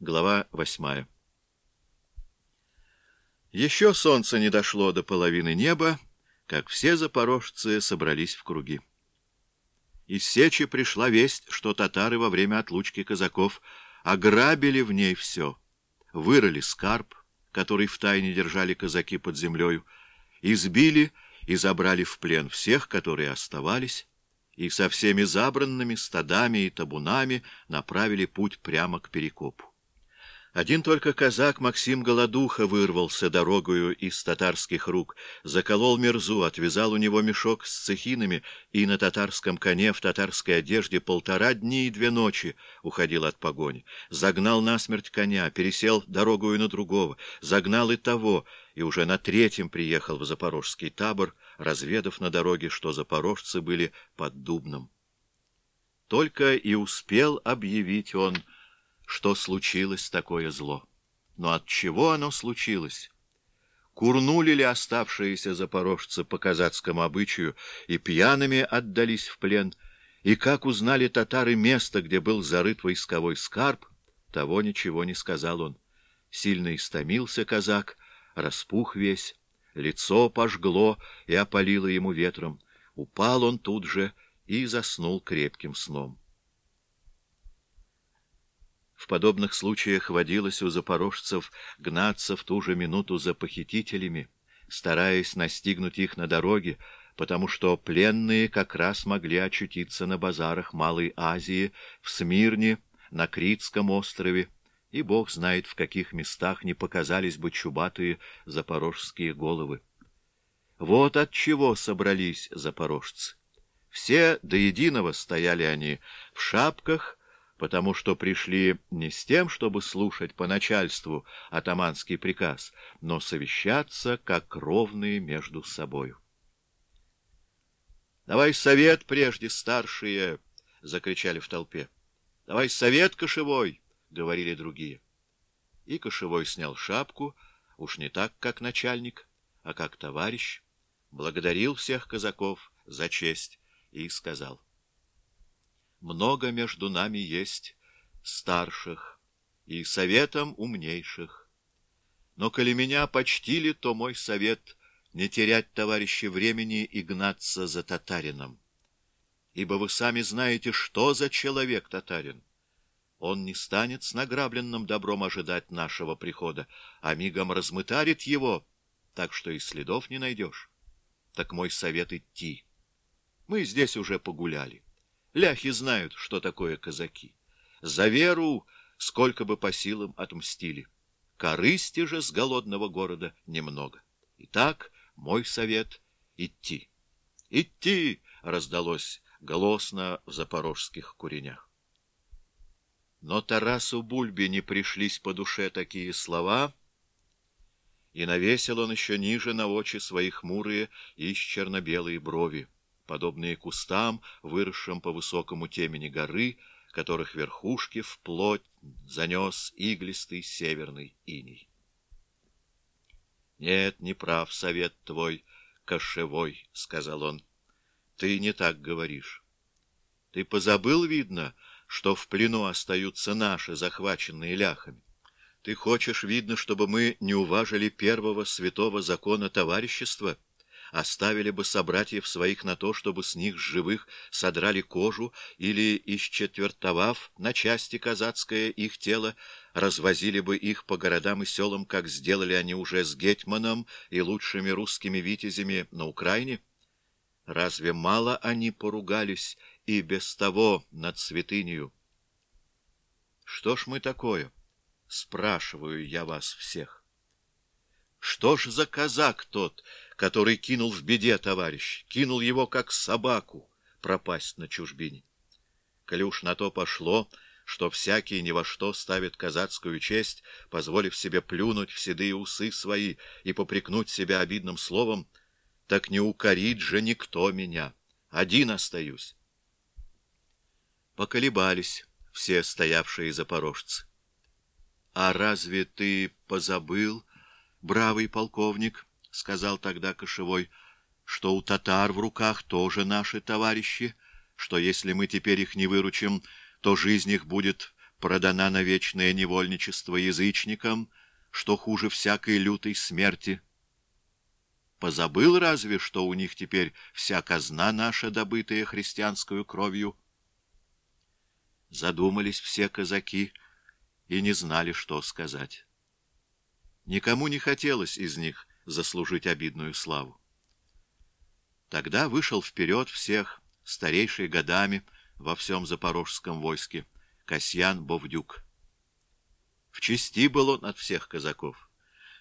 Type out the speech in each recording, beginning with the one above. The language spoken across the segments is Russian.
Глава восьмая. Еще солнце не дошло до половины неба, как все запорожцы собрались в круги. Из Сечи пришла весть, что татары во время отлучки казаков ограбили в ней все. Вырыли скарб, который втайне держали казаки под землею, избили и забрали в плен всех, которые оставались, и со всеми забранными стадами и табунами направили путь прямо к Перекопу. Один только казак Максим Голодуха вырвался дорогою из татарских рук, заколол мерзу, отвязал у него мешок с цехинами и на татарском коне в татарской одежде полтора дни и две ночи уходил от погони. Загнал насмерть коня, пересел дорогою на другого, загнал и того, и уже на третьем приехал в запорожский табор, разведав на дороге, что запорожцы были под Дубном. Только и успел объявить он — что случилось такое зло. Но от чего оно случилось? Курнули ли оставшиеся запорожцы по казацкому обычаю и пьяными отдались в плен, и как узнали татары место, где был зарыт войсковой скарб, того ничего не сказал он. Сильно истомился казак, распух весь, лицо пожгло и опалило ему ветром. Упал он тут же и заснул крепким сном. В подобных случаях водилось у запорожцев гнаться в ту же минуту за похитителями, стараясь настигнуть их на дороге, потому что пленные как раз могли очутиться на базарах Малой Азии, в Смирне, на Критском острове, и бог знает, в каких местах не показались бы чубатые запорожские головы. Вот от чего собрались запорожцы. Все до единого стояли они в шапках, потому что пришли не с тем, чтобы слушать по начальству атаманский приказ, но совещаться как ровные между собою. «Давай совет прежде, старшие!» — закричали в толпе. «Давай совет кошевой!» — говорили другие. И кошевой снял шапку, уж не так, как начальник, а как товарищ, благодарил всех казаков за честь и сказал — много между нами есть старших и советом умнейших. Но коли меня почтили, то мой совет — не терять, товарищи, времени и гнаться за татарином. Ибо вы сами знаете, что за человек татарин. Он не станет с награбленным добром ожидать нашего прихода, а мигом размытарит его, так что и следов не найдешь. Так мой совет — идти. Мы здесь уже погуляли. Ляхи знают, что такое казаки. За веру, сколько бы по силам отмстили. Корысти же с голодного города немного. Итак, мой совет — идти. «Идти!» — раздалось голосно в запорожских куренях. Но Тарасу Бульбе не пришлись по душе такие слова, и навесил он еще ниже на очи свои хмурые и черно-белые брови подобные кустам, выросшим по высокому темени горы, которых верхушки вплоть занес иглистый северный иней. «Нет, не прав совет твой, кошевой», — сказал он. «Ты не так говоришь. Ты позабыл, видно, что в плену остаются наши, захваченные ляхами. Ты хочешь, видно, чтобы мы не уважили первого святого закона товарищества?» Оставили бы собратьев своих на то, чтобы с них живых содрали кожу или, исчетвертовав на части казацкое их тело, развозили бы их по городам и селам, как сделали они уже с Гетманом и лучшими русскими витязями на Украине? Разве мало они поругались и без того над святынею? Что ж мы такое? Спрашиваю я вас всех. Что ж за казак тот, который кинул в беде товарищ, кинул его как собаку пропасть на чужбине. Уж на то пошло, что всякий ни во что ставит казацкую честь, позволив себе плюнуть в седые усы свои и попрекнуть себя обидным словом, так не укорит же никто меня. Один остаюсь. Поколебались все стоявшие запорожцы. — А разве ты позабыл, бравый полковник? —— сказал тогда Кошевой, — что у татар в руках тоже наши товарищи, что если мы теперь их не выручим, то жизнь их будет продана на вечное невольничество язычникам, что хуже всякой лютой смерти. Позабыл разве, что у них теперь вся казна наша, добытая христианскую кровью? Задумались все казаки и не знали, что сказать. Никому не хотелось из них заслужить обидную славу. Тогда вышел вперед всех, старейший годами во всем запорожском войске, Касьян Бовдюк. В чести был он от всех казаков.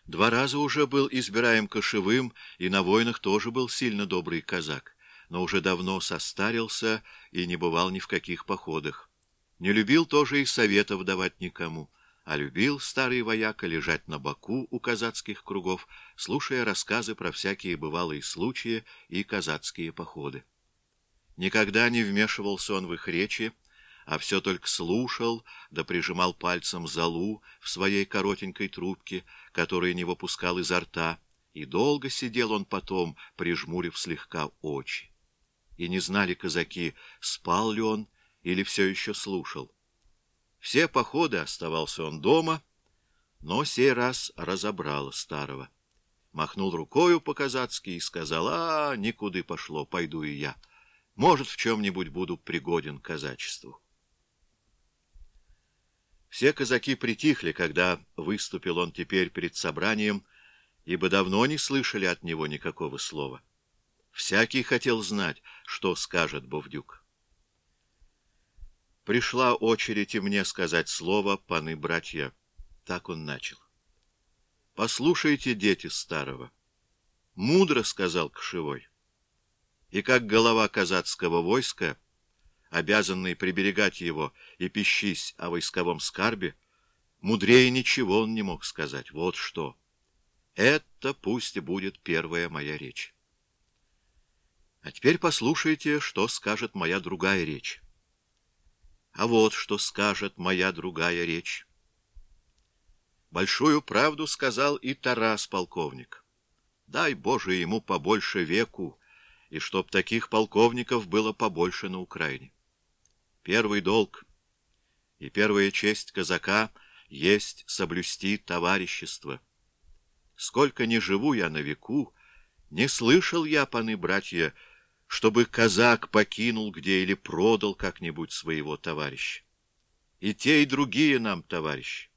Два раза уже был избираем кошевым, и на войнах тоже был сильно добрый казак, но уже давно состарился и не бывал ни в каких походах. Не любил тоже и советов давать никому, а любил старый вояка лежать на боку у казацких кругов, слушая рассказы про всякие бывалые случаи и казацкие походы. Никогда не вмешивался он в их речи, а все только слушал, да прижимал пальцем залу в своей коротенькой трубке, которую не выпускал изо рта, и долго сидел он потом, прижмурив слегка очи. И не знали казаки, спал ли он или все еще слушал. Все походы оставался он дома, но сей раз разобрал старого. Махнул рукою по-казацки и сказал, «А, никуды пошло, пойду и я. Может, в чем-нибудь буду пригоден казачеству». Все казаки притихли, когда выступил он теперь перед собранием, ибо давно не слышали от него никакого слова. Всякий хотел знать, что скажет Бовдюк. Пришла очередь и мне сказать слово, паны-братья. Так он начал. «Послушайте, дети старого». «Мудро», — сказал Кошевой. И как голова казацкого войска — обязанный приберегать его и пищись о войсковом скарбе, мудрее ничего он не мог сказать. Вот что. Это пусть будет первая моя речь. А теперь послушайте, что скажет моя другая речь. А вот что скажет моя другая речь. Большую правду сказал и Тарас, полковник. Дай, Боже, ему побольше веку, и чтоб таких полковников было побольше на Украине. Первый долг и первая честь казака есть соблюсти товарищество. Сколько не живу я на веку, не слышал я, паны братья, чтобы казак покинул где или продал как-нибудь своего товарища. И те, и другие нам товарищи.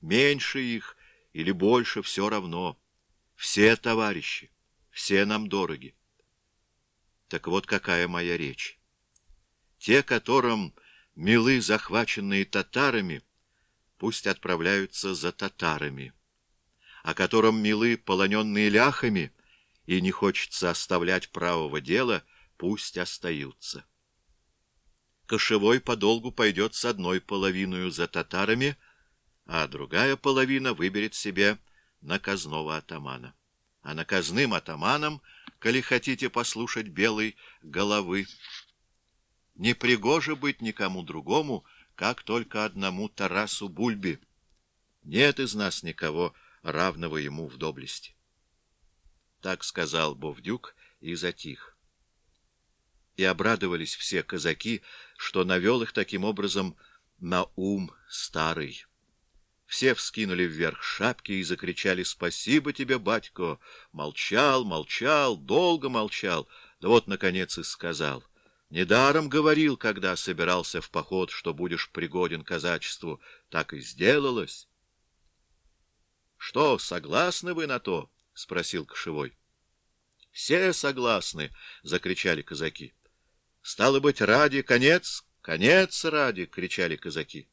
Меньше их или больше все равно. Все товарищи, все нам дороги. Так вот какая моя речь. Те, которым милы захваченные татарами, пусть отправляются за татарами, а которым милы полоненные ляхами, и не хочется оставлять правого дела, пусть остаются. Кошевой подолгу пойдет с одной половиной за татарами, а другая половина выберет себе наказного атамана. А наказным атаманом, коли хотите послушать белой головы, не пригоже быть никому другому, как только одному Тарасу Бульби. Нет из нас никого, равного ему в доблести. Так сказал Бовдюк и затих. И обрадовались все казаки, что навел их таким образом на ум старый. Все вскинули вверх шапки и закричали «Спасибо тебе, батько!» Молчал, молчал, долго молчал, да вот, наконец, и сказал Недаром говорил, когда собирался в поход, что будешь пригоден казачеству. Так и сделалось. — Что, согласны вы на то? — спросил Кошевой. — Все согласны, — закричали казаки. — Стало быть, ради конец, конец ради, — кричали казаки.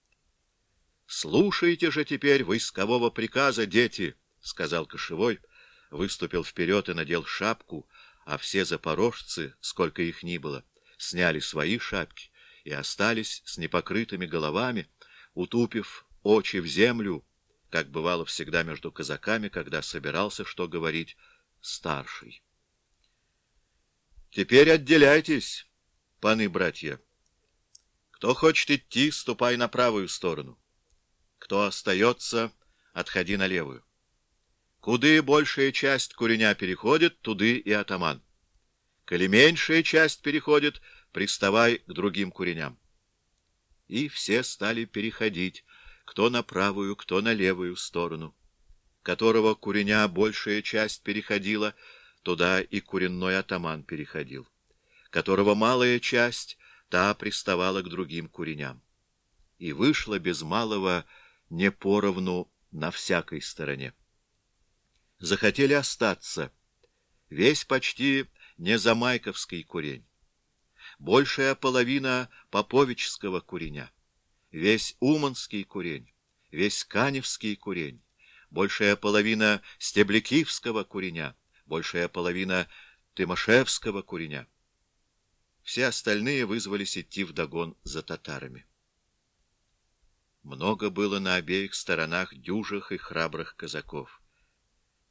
— Слушайте же теперь войскового приказа, дети, — сказал Кошевой, выступил вперед и надел шапку, а все запорожцы, сколько их ни было, — сняли свои шапки и остались с непокрытыми головами, утупив очи в землю, как бывало всегда между казаками, когда собирался, что говорить, старший. Теперь отделяйтесь, паны-братья. Кто хочет идти, ступай на правую сторону. Кто остается, отходи на левую. Куды большая часть куреня переходит, туды и атаман. Коли меньшая часть переходит, приставай к другим куреням. и все стали переходить, кто на правую, кто на левую сторону. Которого куреня большая часть переходила, туда и куренной атаман переходил. Которого малая часть, та приставала к другим куреням. И вышла без малого не поровну на всякой стороне. Захотели остаться. Весь почти не замайковский курень. Большая половина поповического куреня. Весь уманский курень. Весь каневский курень. Большая половина стеблекивского куреня. Большая половина тымошевского куреня. Все остальные вызвались идти вдогон за татарами. Много было на обеих сторонах дюжих и храбрых казаков.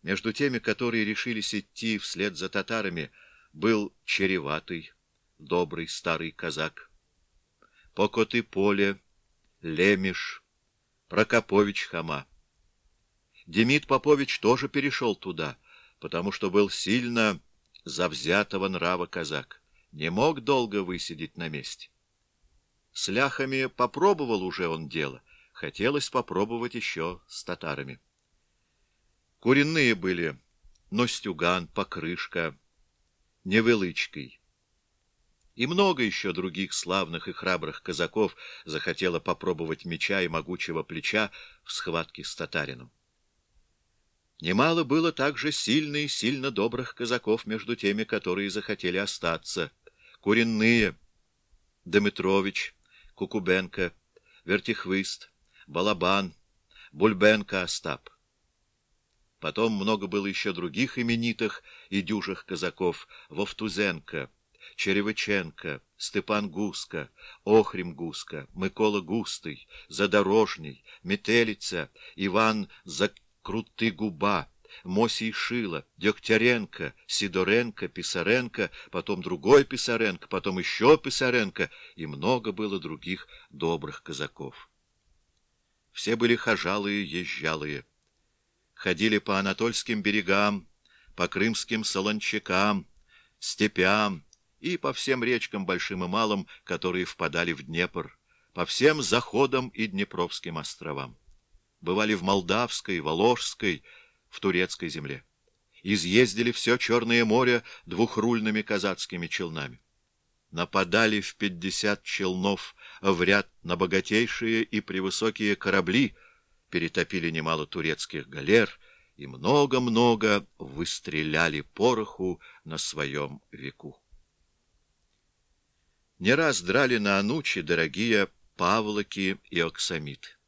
Между теми, которые решились идти вслед за татарами, был череватый, добрый старый казак. Покоты поле, Лемеш, Прокопович Хама. Демид Попович тоже перешел туда, потому что был сильно завзятого нрава казак. Не мог долго высидеть на месте. С ляхами попробовал уже он дело, хотелось попробовать еще с татарами. Куренные были Ностюган, Покрышка, Невылычкой. И много еще других славных и храбрых казаков захотело попробовать меча и могучего плеча в схватке с татарином. Немало было также сильно и сильно добрых казаков между теми, которые захотели остаться. Куренные, Дмитрович, Кукубенко, Вертихвыст, Балабан, Бульбенко Остап. Потом много было еще других именитых и дюжих казаков — Вовтузенко, Черевыченко, Степан Гуска, Охрим Гуска, Микола Густый, Задорожний, Метелица, Иван Закруты-Губа, Мосий Шила, Дегтяренко, Сидоренко, Писаренко, потом другой Писаренко, потом еще Писаренко, и много было других добрых казаков. Все были хожалые, езжалые ходили по анатольским берегам, по крымским солончакам, степям и по всем речкам большим и малым, которые впадали в Днепр, по всем заходам и Днепровским островам. Бывали в Молдавской, Воложской, в Турецкой земле. Изъездили все Черное море двухрульными казацкими челнами. Нападали в пятьдесят челнов в ряд на богатейшие и превысокие корабли — перетопили немало турецких галер и много-много выстреляли пороху на своем веку. Не раз драли на анучи дорогие павлоки и оксамит.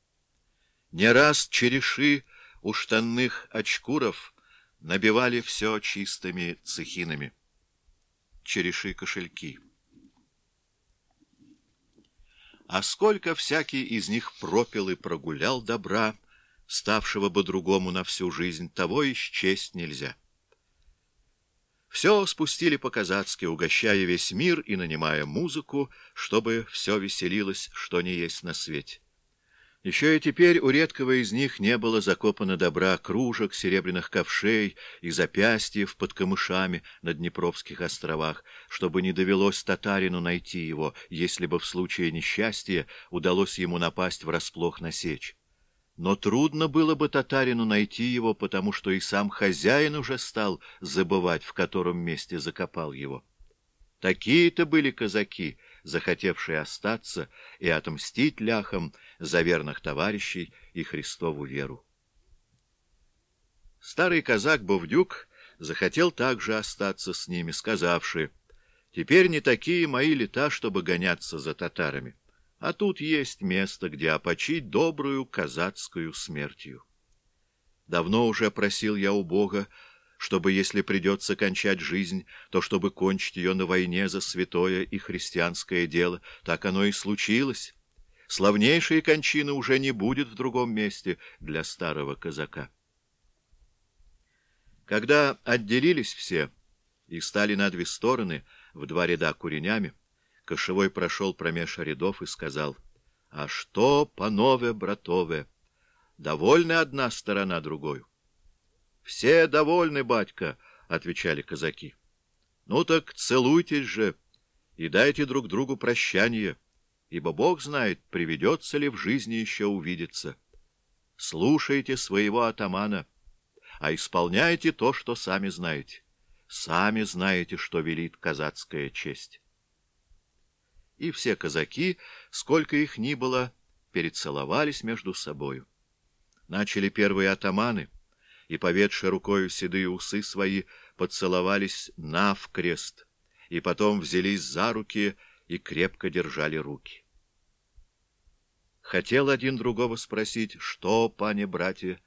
Не раз череши у штанных очкуров набивали все чистыми цехинами. Череши-кошельки. А сколько всякий из них пропил и прогулял добра, ставшего бы другому на всю жизнь, того исчесть нельзя. Все спустили по-казацки, угощая весь мир и нанимая музыку, чтобы все веселилось, что не есть на свете. Еще и теперь у редкого из них не было закопано добра кружек, серебряных ковшей и запястьев под камышами на Днепровских островах, чтобы не довелось татарину найти его, если бы в случае несчастья удалось ему напасть врасплох на сечь. Но трудно было бы татарину найти его, потому что и сам хозяин уже стал забывать, в котором месте закопал его. Такие-то были казаки — захотевший остаться и отмстить ляхам за верных товарищей и Христову веру. Старый казак Бовдюк захотел также остаться с ними, сказавши, «Теперь не такие мои лета, чтобы гоняться за татарами, а тут есть место, где опочить добрую казацкую смертью. Давно уже просил я у Бога, чтобы, если придется кончать жизнь, то чтобы кончить ее на войне за святое и христианское дело. Так оно и случилось. Славнейшей кончины уже не будет в другом месте для старого казака. Когда отделились все и стали на две стороны, в два ряда куренями, Кошевой прошел промеж рядов и сказал, «А что, панове, братове, довольны одна сторона другой?» Все довольны, батька, — отвечали казаки. — Ну так целуйтесь же и дайте друг другу прощание. ибо Бог знает, приведется ли в жизни еще увидеться. Слушайте своего атамана, а исполняйте то, что сами знаете. Сами знаете, что велит казацкая честь. И все казаки, сколько их ни было, перецеловались между собою. Начали первые атаманы, и, поведши рукою седые усы свои, поцеловались навкрест, и потом взялись за руки и крепко держали руки. Хотел один другого спросить, что, пане братья,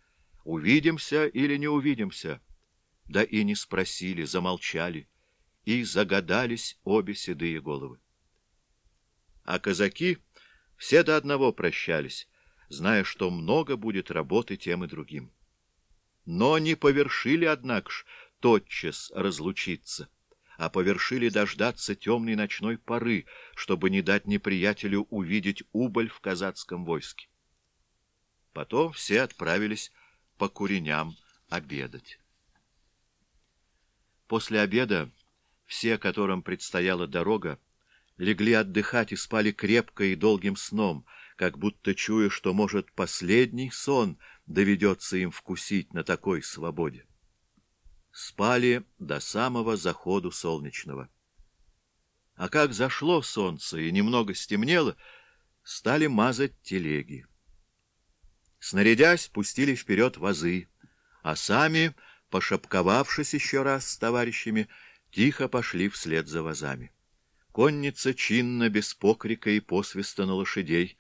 увидимся или не увидимся? Да и не спросили, замолчали, и загадались обе седые головы. А казаки все до одного прощались, зная, что много будет работы тем и другим. Но не повершили, однако ж, тотчас разлучиться, а повершили дождаться темной ночной поры, чтобы не дать неприятелю увидеть убыль в казацком войске. Потом все отправились по куреням обедать. После обеда все, которым предстояла дорога, легли отдыхать и спали крепко и долгим сном, как будто чуя, что, может, последний сон доведется им вкусить на такой свободе. Спали до самого заходу солнечного. А как зашло солнце и немного стемнело, стали мазать телеги. Снарядясь, пустили вперед вазы, а сами, пошапковавшись еще раз с товарищами, тихо пошли вслед за вазами. Конница чинно, без покрика и посвиста на лошадей,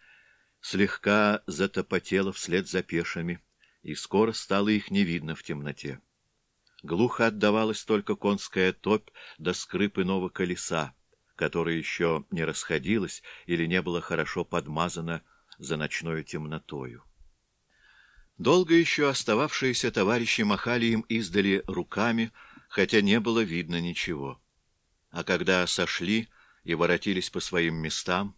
слегка затопотела вслед за пешами, и скоро стало их не видно в темноте. Глухо отдавалась только конская топь до скрип иного колеса, которое еще не расходилось или не было хорошо подмазано за ночной темнотою. Долго еще остававшиеся товарищи махали им издали руками, хотя не было видно ничего. А когда сошли, и воротились по своим местам,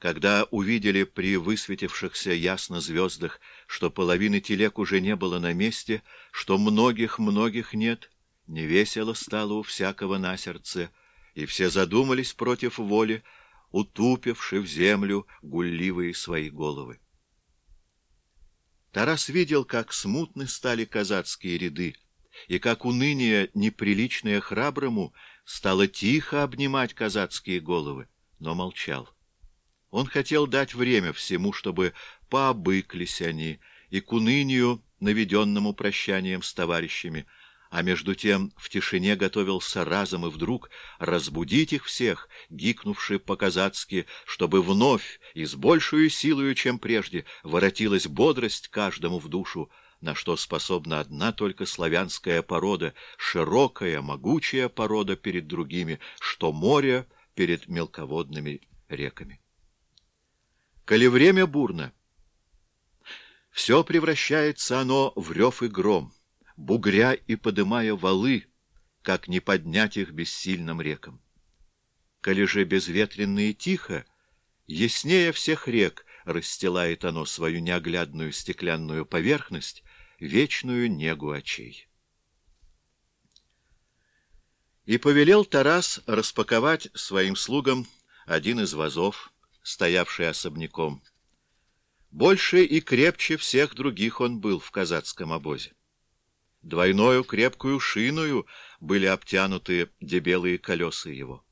когда увидели при высветившихся ясно звездах, что половины телег уже не было на месте, что многих-многих нет, невесело стало у всякого на сердце, и все задумались против воли, утупивши в землю гулливые свои головы. Тарас видел, как смутны стали казацкие ряды, и как уныние неприличное храброму стало тихо обнимать казацкие головы, но молчал. Он хотел дать время всему, чтобы пообыклись они, и к унынию, наведенному прощанием с товарищами, а между тем в тишине готовился разом и вдруг разбудить их всех, гикнувши по-казацки, чтобы вновь и с большую силою, чем прежде, воротилась бодрость каждому в душу, на что способна одна только славянская порода, широкая, могучая порода перед другими, что море перед мелководными реками. Коли время бурно, все превращается оно в рев и гром, бугря и подымая валы, как не поднять их бессильным рекам. Коли же безветренно и тихо, яснее всех рек расстилает оно свою неоглядную стеклянную поверхность, вечную негу очей. И повелел Тарас распаковать своим слугам один из вазов, стоявший особняком. Больше и крепче всех других он был в казацком обозе. Двойною крепкую шиною были обтянуты дебелые колеса его.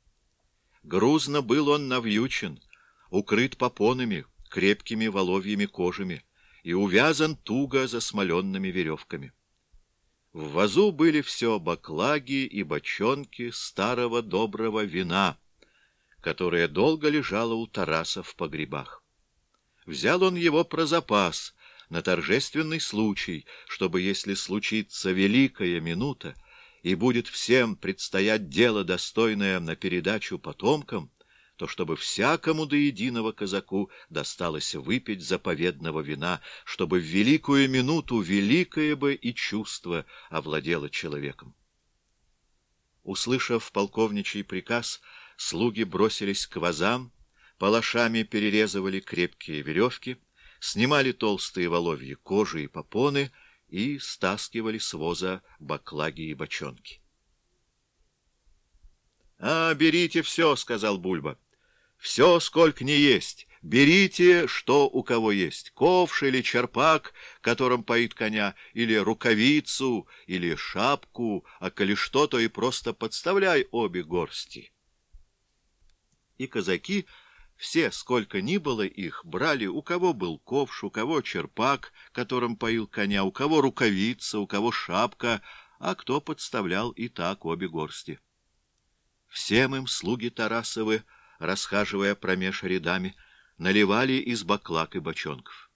Грузно был он навьючен, укрыт попонами, крепкими воловьими кожами, и увязан туго засмоленными веревками. В вазу были все баклаги и бочонки старого доброго вина, которое долго лежало у Тараса в погребах. Взял он его про запас на торжественный случай, чтобы, если случится великая минута, и будет всем предстоять дело, достойное на передачу потомкам, то чтобы всякому до единого казаку досталось выпить заповедного вина, чтобы в великую минуту великое бы и чувство овладело человеком. Услышав полковничий приказ, слуги бросились к вазам, палашами перерезывали крепкие веревки, снимали толстые воловьи кожи и попоны и стаскивали с воза баклаги и бочонки. — А, берите все, — сказал Бульба. Все, сколько не есть, Берите, что у кого есть, ковш или черпак, которым поит коня, или рукавицу, или шапку, а коли что, то и просто подставляй обе горсти. И казаки, все, сколько ни было их, брали, у кого был ковш, у кого черпак, которым поил коня, у кого рукавица, у кого шапка, а кто подставлял и так обе горсти. Всем им слуги Тарасовы, расхаживая промеж рядами, наливали из баклак и бочонков.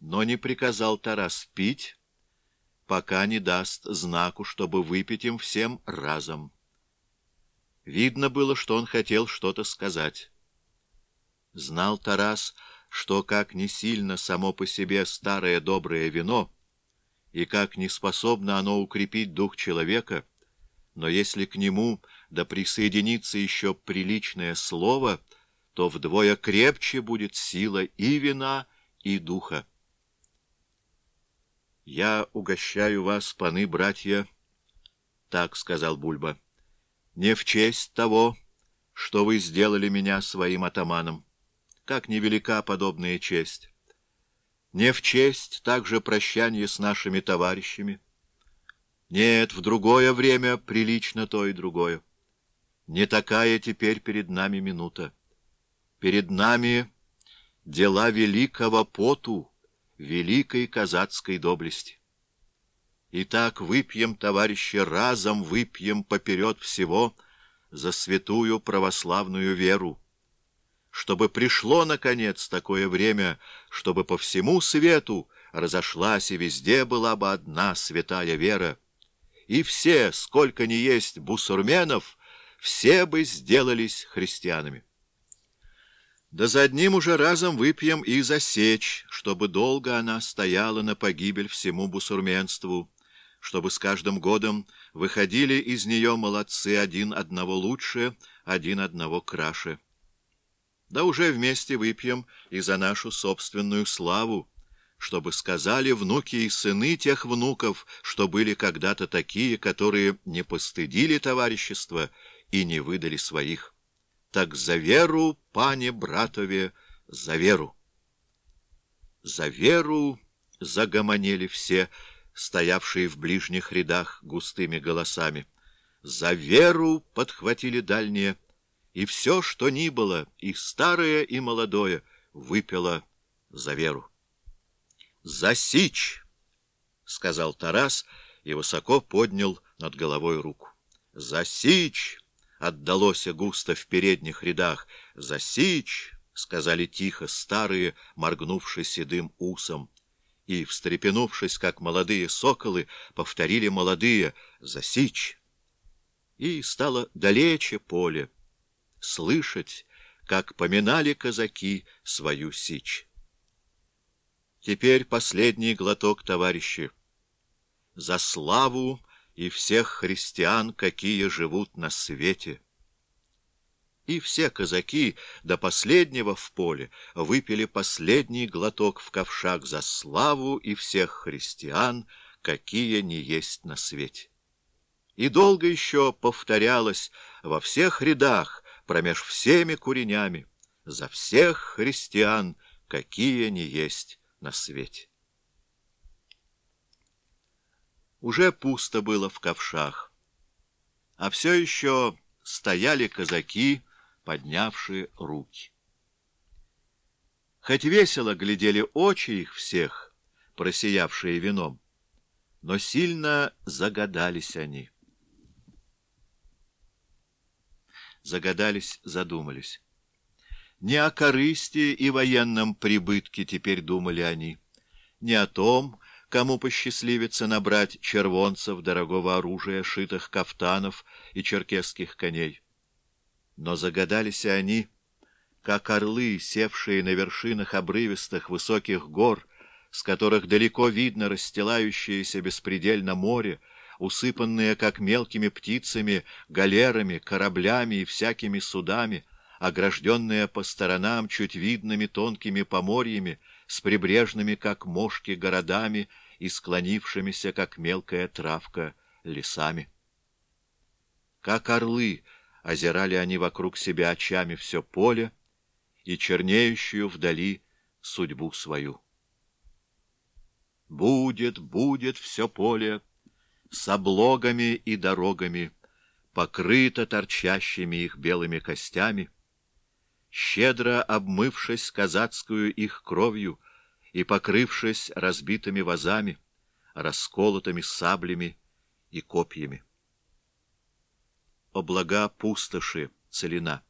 Но не приказал Тарас пить, пока не даст знаку, чтобы выпить им всем разом. Видно было, что он хотел что-то сказать. Знал Тарас, что как не сильно само по себе старое доброе вино, и как не способно оно укрепить дух человека, но если к нему да присоединится еще приличное слово — то вдвое крепче будет сила и вина, и духа. «Я угощаю вас, паны, братья», — так сказал Бульба, — «не в честь того, что вы сделали меня своим атаманом, как невелика подобная честь, не в честь также прощания с нашими товарищами. Нет, в другое время прилично то и другое. Не такая теперь перед нами минута. Перед нами дела великого поту, великой казацкой доблести. Итак, выпьем, товарищи, разом выпьем поперед всего за святую православную веру, чтобы пришло, наконец, такое время, чтобы по всему свету разошлась и везде была бы одна святая вера, и все, сколько ни есть бусурменов, все бы сделались христианами. Да за одним уже разом выпьем и засечь, чтобы долго она стояла на погибель всему бусурменству, чтобы с каждым годом выходили из нее молодцы один одного лучше, один одного краше. Да уже вместе выпьем и за нашу собственную славу, чтобы сказали внуки и сыны тех внуков, что были когда-то такие, которые не постыдили товарищества и не выдали своих так за веру, пане братове, за веру. За веру загомонели все, стоявшие в ближних рядах густыми голосами. За веру подхватили дальние, и все, что ни было, и старое, и молодое, выпило за веру. «За сич!» — сказал Тарас и высоко поднял над головой руку. «За сич!» отдалось густо в передних рядах. «Засечь!» — сказали тихо старые, моргнувши седым усом. И, встрепенувшись, как молодые соколы, повторили молодые «Засечь!» И стало далече поле, слышать, как поминали казаки свою сич. Теперь последний глоток, товарищи. За славу и всех христиан, какие живут на свете. И все казаки до последнего в поле выпили последний глоток в ковшах за славу и всех христиан, какие не есть на свете. И долго еще повторялось во всех рядах, промеж всеми куренями, за всех христиан, какие не есть на свете. Уже пусто было в ковшах, а все еще стояли казаки, поднявшие руки. Хоть весело глядели очи их всех, просиявшие вином, но сильно загадались они. Загадались, задумались. Не о корысти и военном прибытке теперь думали они, не о том, кому посчастливится набрать червонцев, дорогого оружия, шитых кафтанов и черкесских коней. Но загадались они, как орлы, севшие на вершинах обрывистых высоких гор, с которых далеко видно расстилающееся беспредельно море, усыпанные, как мелкими птицами, галерами, кораблями и всякими судами, огражденные по сторонам чуть видными тонкими поморьями, с прибрежными, как мошки, городами и склонившимися, как мелкая травка, лесами. Как орлы озирали они вокруг себя очами все поле, и чернеющую вдали судьбу свою. Будет, будет все поле с облогами и дорогами, покрыто торчащими их белыми костями, щедро обмывшись казацкую их кровью и покрывшись разбитыми вазами, расколотыми саблями и копьями. Облага пустоши, целина.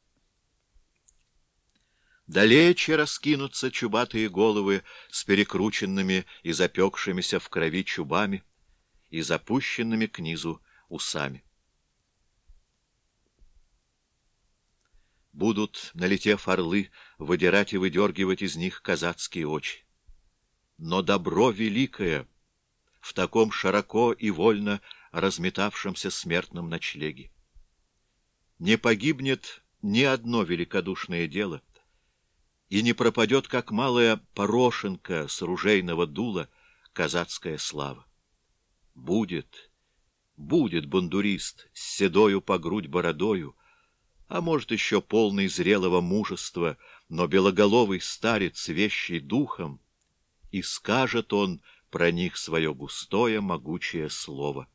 Далече раскинутся чубатые головы с перекрученными и запекшимися в крови чубами и запущенными к низу усами. Будут, налетев орлы, выдирать и выдергивать из них казацкие очи. Но добро великое в таком широко и вольно разметавшемся смертном ночлеге. Не погибнет ни одно великодушное дело, и не пропадет, как малая порошенка с ружейного дула, казацкая слава. Будет, будет бандурист с седою по грудь бородою, а может, еще полный зрелого мужества, но белоголовый старец, вещий духом, и скажет он про них свое густое могучее слово.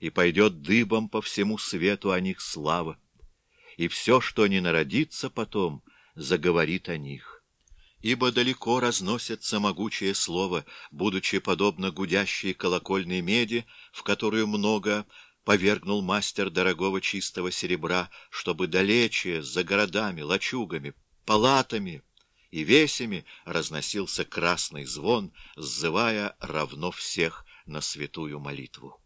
И пойдет дыбом по всему свету о них слава, и все, что не народится потом, заговорит о них. Ибо далеко разносится могучее слово, будучи подобно гудящей колокольной меди, в которую много повергнул мастер дорогого чистого серебра, чтобы далече, за городами, лачугами, палатами и весями разносился красный звон, сзывая равно всех на святую молитву.